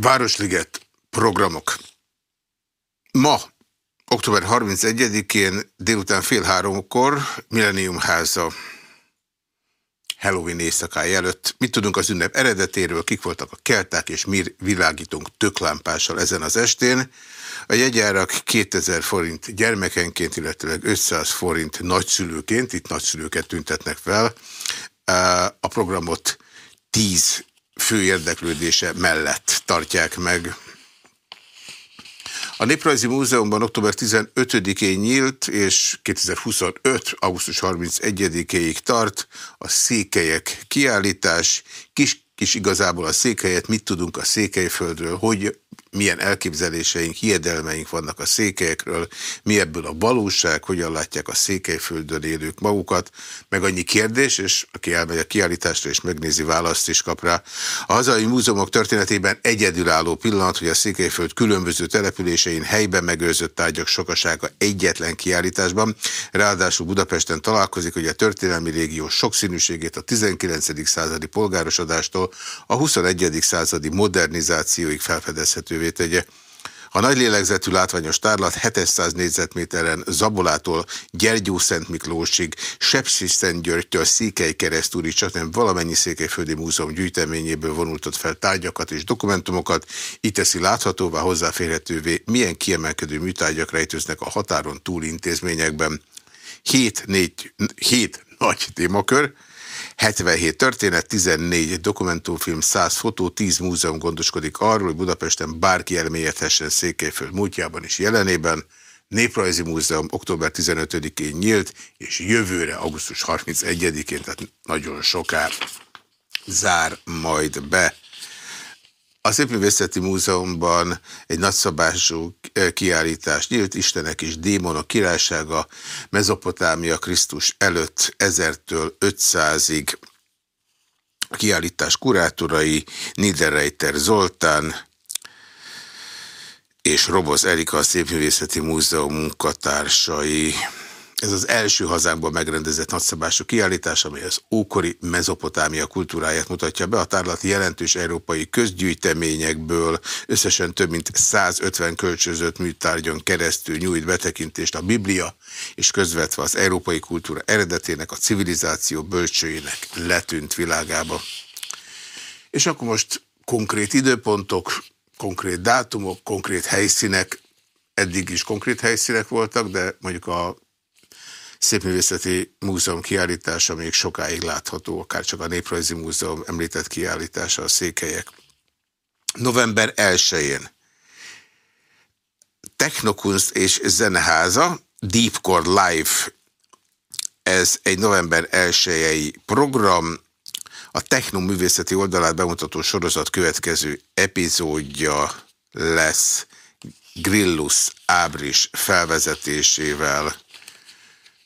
Városliget programok. Ma, október 31-én délután fél háromkor Millennium háza Halloween éjszakája előtt. Mit tudunk az ünnep eredetéről, kik voltak a kelták, és mi világítunk töklámpással ezen az estén. A jegyárak 2000 forint gyermekenként, illetőleg 500 forint nagyszülőként, itt nagyszülőket tüntetnek fel. A programot 10 fő érdeklődése mellett tartják meg. A Néprajzi Múzeumban október 15-én nyílt, és 2025. augusztus 31-ig tart a székelyek kiállítás. Kis, kis igazából a székelyet, mit tudunk a székelyföldről, hogy milyen elképzeléseink, hiedelmeink vannak a székelyekről, mi ebből a valóság, hogyan látják a székelyföldön élők magukat, meg annyi kérdés, és aki elmegy a kiállításra és megnézi választ is kap rá. A hazai múzeumok történetében egyedülálló pillanat, hogy a székelyföld különböző településein helyben megőrzött tárgyak sokasága egyetlen kiállításban, ráadásul Budapesten találkozik, hogy a történelmi régió sokszínűségét a 19. századi polgárosodástól a 21. századi modernizációig felfedezhető lehetővé tegye. A nagy lélegzetű látványos tárlat 700 négyzetméteren Zabolától Gyergyó Szent Miklósig, Sepsiszentgyörgytől Székely keresztúri, csak nem valamennyi Székelyföldi Múzeum gyűjteményéből vonultott fel tárgyakat és dokumentumokat, így teszi láthatóvá hozzáférhetővé, milyen kiemelkedő műtárgyak rejtőznek a határon túl intézményekben. 7, 4, 7 nagy témakör, 77 történet, 14 dokumentumfilm, 100 fotó, 10 múzeum gondoskodik arról, hogy Budapesten bárki elmélyedhessen Székelyföld múltjában és jelenében. Néprajzi Múzeum október 15-én nyílt, és jövőre, augusztus 31-én, tehát nagyon soká zár majd be. A Szépművészeti Múzeumban egy nagyszabású eh, kiállítás nyílt, Istenek és Démonok királysága, Mezopotámia Krisztus előtt 1000-től 500-ig, a kiállítás kurátorai Niederreiter Zoltán és Roboz Erika a Szépművészeti Múzeum munkatársai. Ez az első hazánkban megrendezett nagyszabású kiállítás, amely az ókori mezopotámia kultúráját mutatja be. A tárlat jelentős európai közgyűjteményekből összesen több mint 150 kölcsözött műtárgyon keresztül nyújt betekintést a Biblia, és közvetve az európai kultúra eredetének, a civilizáció bölcsőjének letűnt világába. És akkor most konkrét időpontok, konkrét dátumok, konkrét helyszínek, eddig is konkrét helyszínek voltak, de mondjuk a Szépművészeti Múzeum kiállítása még sokáig látható, akár csak a Néprajzi Múzeum említett kiállítása a székelyek. November 1-én Technokunst és Zeneháza, Deepcore Live, ez egy november 1 program, a Techno művészeti oldalát bemutató sorozat következő epizódja lesz Grillus Ábris felvezetésével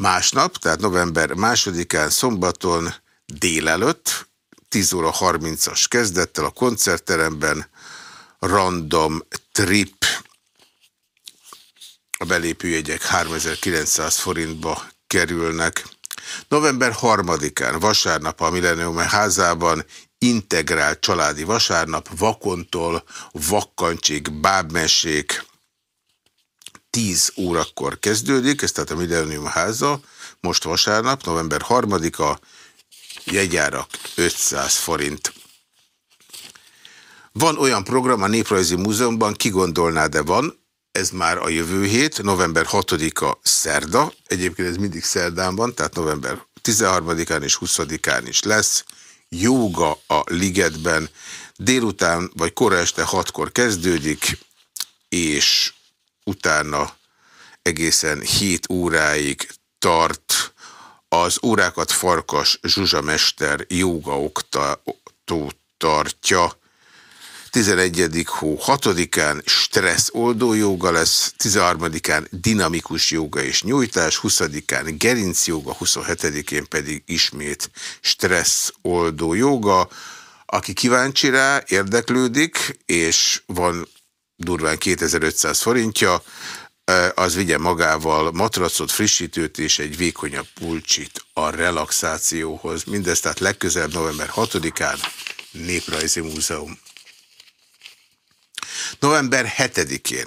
Másnap, tehát november másodikán szombaton délelőtt, 10 óra 30-as kezdettel a koncertteremben Random Trip a belépőjegyek 3900 forintba kerülnek. November 3-án, vasárnap a Millennium házában integrált családi vasárnap, vakontól, vakkancsig, bábmesék, 10 órakor kezdődik, ez tehát a Millennium háza, most vasárnap, november 3-a, jegyárak 500 forint. Van olyan program a Néprajzi Múzeumban, ki gondolná, de van, ez már a jövő hét, november 6-a szerda, egyébként ez mindig szerdán van, tehát november 13-án és 20-án is lesz, jóga a ligetben, délután vagy kora este 6-kor kezdődik, és utána egészen 7 óráig tart az órákat Farkas Zsuzsa Mester jóga oktató tartja. 11. hó 6-án stressz oldó jóga lesz, 13-án dinamikus jóga és nyújtás, 20-án gerinc jóga, 27-én pedig ismét stressz oldó jóga. Aki kíváncsi rá, érdeklődik, és van durván 2500 forintja, az vigye magával matracot, frissítőt és egy vékonyabb pulcsit a relaxációhoz. Mindezt tehát legközelebb november 6-án Néprajzi Múzeum. November 7-én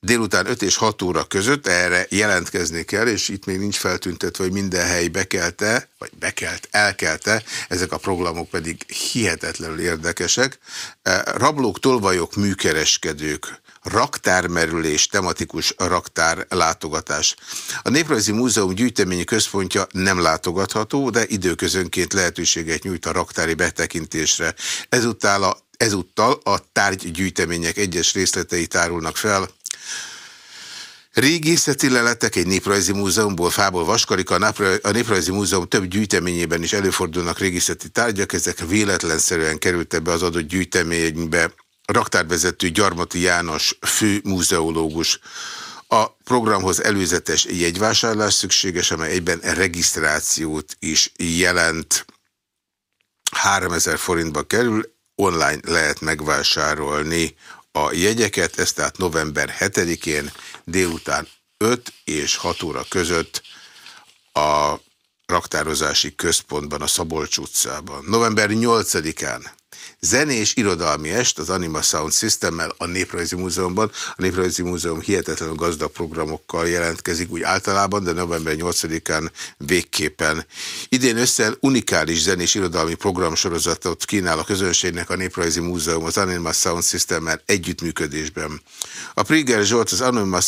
délután 5 és 6 óra között erre jelentkezni kell, és itt még nincs feltüntetve, hogy minden hely bekelte, vagy bekelt, elkelte, ezek a programok pedig hihetetlenül érdekesek. E, rablók, tolvajok, műkereskedők, raktármerülés, tematikus raktár látogatás. A Néprajzi Múzeum gyűjteményi központja nem látogatható, de időközönként lehetőséget nyújt a raktári betekintésre. Ezúttal a, ezúttal a tárgygyűjtemények egyes részletei tárulnak fel, Régészeti leletek egy néprajzi múzeumból, fából vaskarika, a néprajzi múzeum több gyűjteményében is előfordulnak régészeti tárgyak, ezek véletlenszerűen kerültek be az adott gyűjteménybe. Raktárvezető Gyarmati János fő múzeológus. A programhoz előzetes jegyvásárlás szükséges, amely egyben regisztrációt is jelent. 3000 forintba kerül, online lehet megvásárolni a jegyeket, ez tehát november 7-én délután 5 és 6 óra között a raktározási központban, a Szabolcs utcában. November 8-án zenés irodalmi est az Anima Sound Systemmel a Néprajzi Múzeumban. A Néprajzi Múzeum hihetetlenül gazdag programokkal jelentkezik úgy általában, de november 8-án végképpen. Idén össze unikális zenés irodalmi programsorozatot kínál a közönségnek a Néprajzi Múzeum az Anima Sound Systemmel együttműködésben. A Priger Zsolt az Anima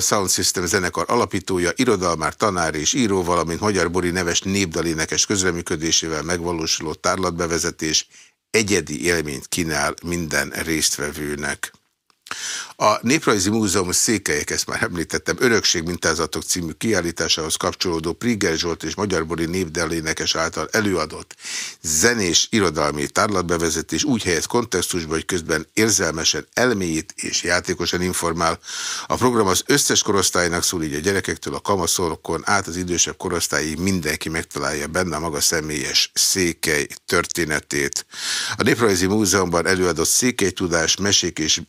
Sound System zenekar alapítója, irodalmár, tanár és író, valamint Magyar Bori neves népdalénekes közreműködésével megvalósuló tárlatbevezetés egyedi élményt kínál minden résztvevőnek. A Néprajzi Múzeum székelyek, ezt már említettem, Örökség mintázatok című kiállításához kapcsolódó Priger Zsolt és Magyarbori névdelénekes által előadott zenés irodalmi tárlatbevezetés úgy helyez kontextusba, hogy közben érzelmesen elmélyít és játékosan informál. A program az összes korosztálynak szól, így a gyerekektől a kamaszolokon át az idősebb korosztályig mindenki megtalálja benne a maga személyes székely történetét. A Néprajzi Múzeumban előadott székely tudás, mesék és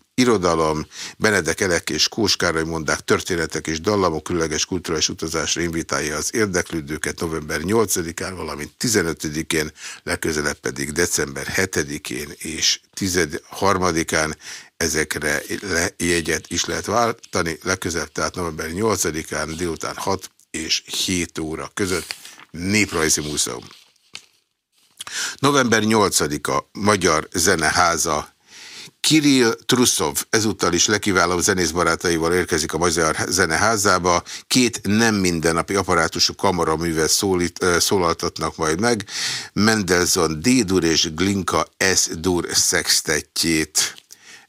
irodalom, Benedek Elek és Kóskároly mondák történetek és dallamok különleges kulturális utazásra invitálja az érdeklődőket november 8-án, valamint 15-én, legközelebb pedig december 7-én és 13-án ezekre jegyet is lehet váltani, legközelebb tehát november 8-án délután 6 és 7 óra között Néprajzi Múzeum. November 8-a Magyar Zeneháza Kirill Truszov ezúttal is legkiválóbb zenészbarátaival érkezik a Magyar Zeneházába. Két nem mindennapi apparátusú kamaraművet szólít, szólaltatnak majd meg. Mendelssohn D-dur és Glinka S-dur szextettjét.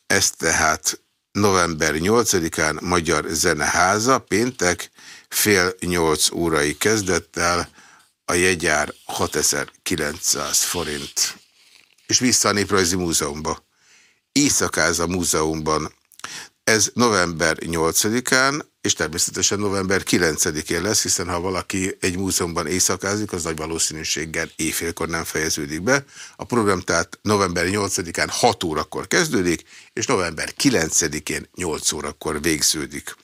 Ez tehát november 8-án Magyar Zeneháza, péntek fél nyolc órai kezdettel, a jegyár 6900 forint. És vissza a Néprajzi Múzeumba. Éjszakáz a múzeumban. Ez november 8-án, és természetesen november 9-én lesz, hiszen ha valaki egy múzeumban éjszakázik, az nagy valószínűséggel éjfélkor nem fejeződik be. A program tehát november 8-án 6 órakor kezdődik, és november 9-én 8 órakor végződik.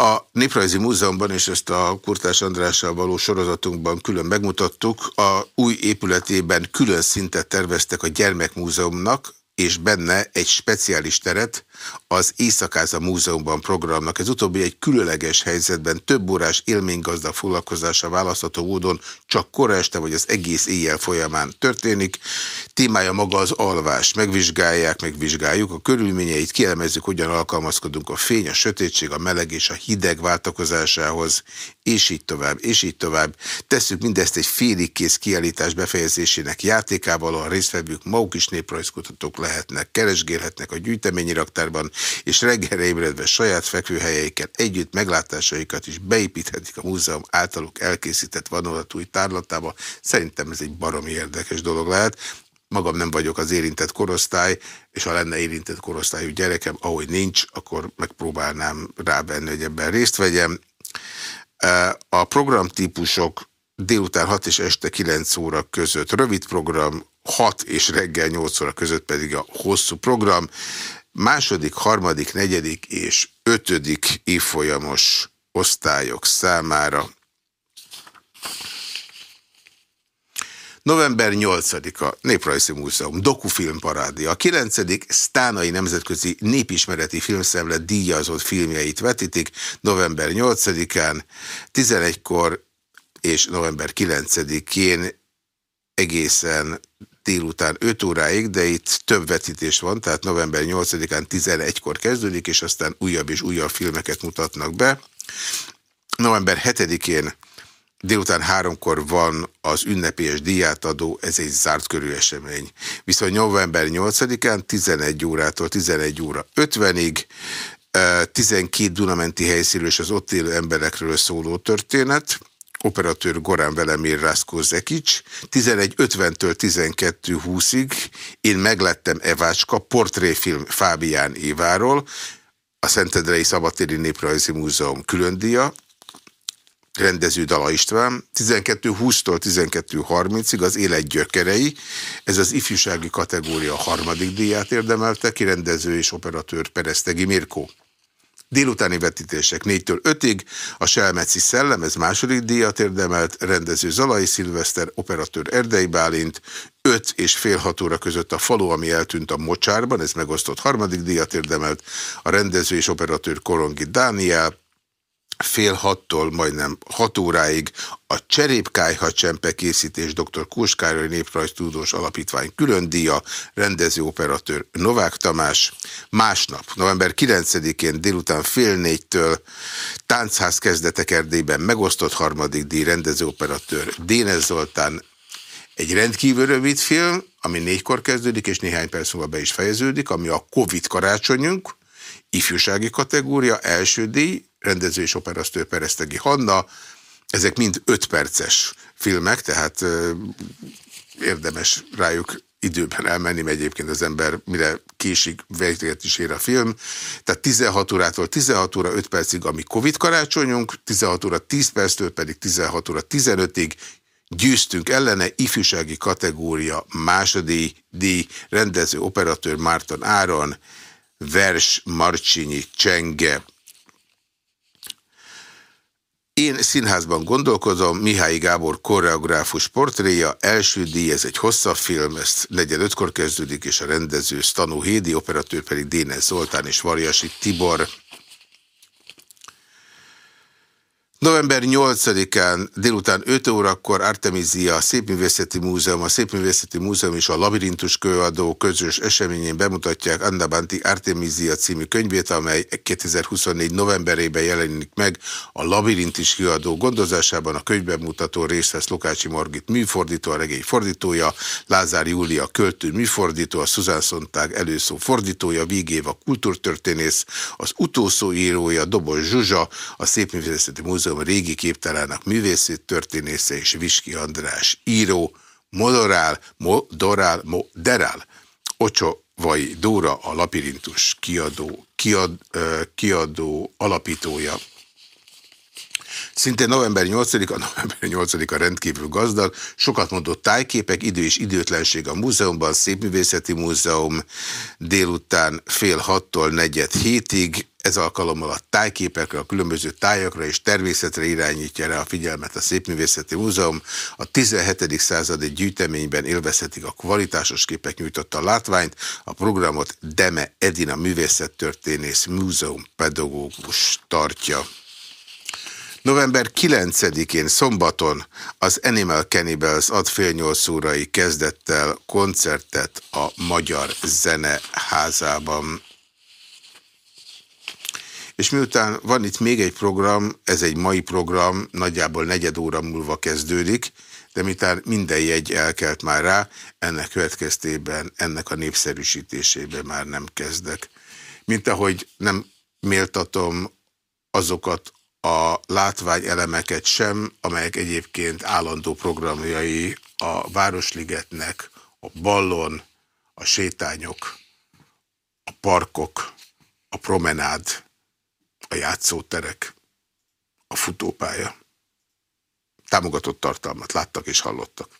A Néprajzi Múzeumban, és ezt a Kurtás Andrással való sorozatunkban külön megmutattuk, a új épületében külön szintet terveztek a Gyermekmúzeumnak, és benne egy speciális teret az Éjszakáza Múzeumban programnak. Ez utóbbi egy különleges helyzetben több órás élménygazdag foglalkozása választható módon csak kora este vagy az egész éjjel folyamán történik. Témája maga az alvás. Megvizsgálják, megvizsgáljuk a körülményeit, kielemezzük, hogyan alkalmazkodunk a fény, a sötétség, a meleg és a hideg váltakozásához, és így tovább, és így tovább. Tesszük mindezt egy félig kész kiállítás befejezésének játékával, a résztvevők maguk is néprajzkutatók lehetnek, keresgélhetnek a gyűjteményi raktárban, és reggelre ébredve saját fekvőhelyeiket együtt meglátásaikat is beépíthetik a múzeum általuk elkészített vonulatúj tárlatába. Szerintem ez egy baromi érdekes dolog lehet. Magam nem vagyok az érintett korosztály, és ha lenne érintett korosztályú gyerekem, ahogy nincs, akkor megpróbálnám rábenni, hogy ebben részt vegyem. A programtípusok délután 6 és este 9 óra között rövid program, 6 és reggel 8 óra között pedig a hosszú program. Második, harmadik, negyedik és ötödik évfolyamos osztályok számára November 8-a Néprajzi Múzeum, Dokufilm Parádia. A 9. Sztánai Nemzetközi Népismereti Filmszemlet díjazott filmjeit vetítik november 8-án, 11-kor és november 9-én egészen délután 5 óráig, de itt több vetítés van, tehát november 8-án 11-kor kezdődik, és aztán újabb és újabb filmeket mutatnak be. November 7-én délután háromkor van az ünnepélyes díjátadó, ez egy zárt körű esemény. Viszont november 8-án 11 órától 11 óra 50-ig 12 Dunamenti helyszínről és az ott élő emberekről szóló történet, operatőr Gorán Velemir Rászkó Zekics, 11.50-től 12.20-ig én meglettem Evácska, portréfilm Fábián Éváról, a Szentendrei Szabadtéri Néprajzi Múzeum különdíja, rendező Dala István, 12.20-tól 12.30-ig az Élet gyökerei, ez az ifjúsági kategória harmadik díját érdemelte, kirendező és operatőr Peresztegi Mirkó. Délutáni vetítések 4-től 5-ig, a Selmeci Szellem, ez második díjat érdemelt, rendező Zalai Szilveszter, operatőr Erdei Bálint, 5 és fél 6 óra között a falu, ami eltűnt a Mocsárban, ez megosztott harmadik díjat érdemelt, a rendező és operatőr Korongi Dániel, fél hattól majdnem hat óráig a Cserépkájha Csempe készítés dr. Kóskároly Néprajztudós Alapítvány külön díja, rendező Novák Tamás. Másnap, november 9-én délután fél négytől Táncház kezdetek Erdélyben megosztott harmadik díj rendező operatőr Dénes Zoltán, egy rendkívül rövid film, ami négykor kezdődik, és néhány perc múlva be is fejeződik, ami a Covid karácsonyunk, ifjúsági kategória, első díj, rendező és operasztő Peresztegi Hanna. Ezek mind öt perces filmek, tehát érdemes rájuk időben elmenni, mert egyébként az ember mire késik, végét is ér a film. Tehát 16 órától 16 óra 5 percig, ami Covid karácsonyunk, 16 óra 10 perctől pedig 16 óra 15-ig győztünk ellene, ifjúsági kategória második díj, rendező operatőr Márton Áron, vers Marcsinyi Csenge, én színházban gondolkozom, Mihály Gábor koreográfus portréja, első díj, ez egy hosszabb film, ezt negyed ötkor kezdődik, és a rendező Stanó Hédi, operatőr pedig Dénes Zoltán és Varjasi Tibor. November 8-án délután 5 órakor Artemizia a Szépművészeti Múzeum, a Szépművészeti Múzeum és a Labirintus kőadó közös eseményén bemutatják Anna Banti Artemizia című könyvét, amely 2024 novemberében jelenik meg a Labirintus kőadó gondozásában. A könyvben mutató részt vesz Lukácsi Margit műfordító, a regény fordítója, Lázár Júlia költő műfordító, a Szuzán Szontág előszó fordítója, Vígéva kultúrtörténész, az utószó írója, Dobos Zsuzsa, a Szépművészeti Múzeum Múzeum régi képtalának művészét történésze és Viski András író, Modorál, Modorál, Moderál, Ocsovai Dóra a Lapirintus kiadó, kiad, kiadó alapítója. Szintén november 8-a, november 8-a rendkívül gazdag, sokat mondott tájképek, idő és időtlenség a múzeumban, Szépművészeti Múzeum délután fél hattól negyed hétig, ez alkalommal a tájképekre, a különböző tájakra és természetre irányítja rá a figyelmet a Szépművészeti Múzeum. A 17. századi gyűjteményben élvezhetik a kvalitásos képek nyújtotta a látványt. A programot Deme Edina művészettörténész múzeum pedagógus tartja. November 9-én szombaton az Animal Cannibals ad fél nyolc órai kezdettel koncertet a Magyar Zeneházában. És miután van itt még egy program, ez egy mai program, nagyjából negyed óra múlva kezdődik, de miután minden jegy elkelt már rá, ennek következtében, ennek a népszerűsítésében már nem kezdek. Mint ahogy nem méltatom azokat a látványelemeket sem, amelyek egyébként állandó programjai a Városligetnek, a ballon, a sétányok, a parkok, a promenád, a játszóterek, a futópálya. Támogatott tartalmat láttak és hallottak.